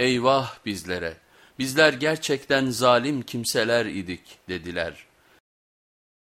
Eyvah bizlere bizler gerçekten zalim kimseler idik dediler.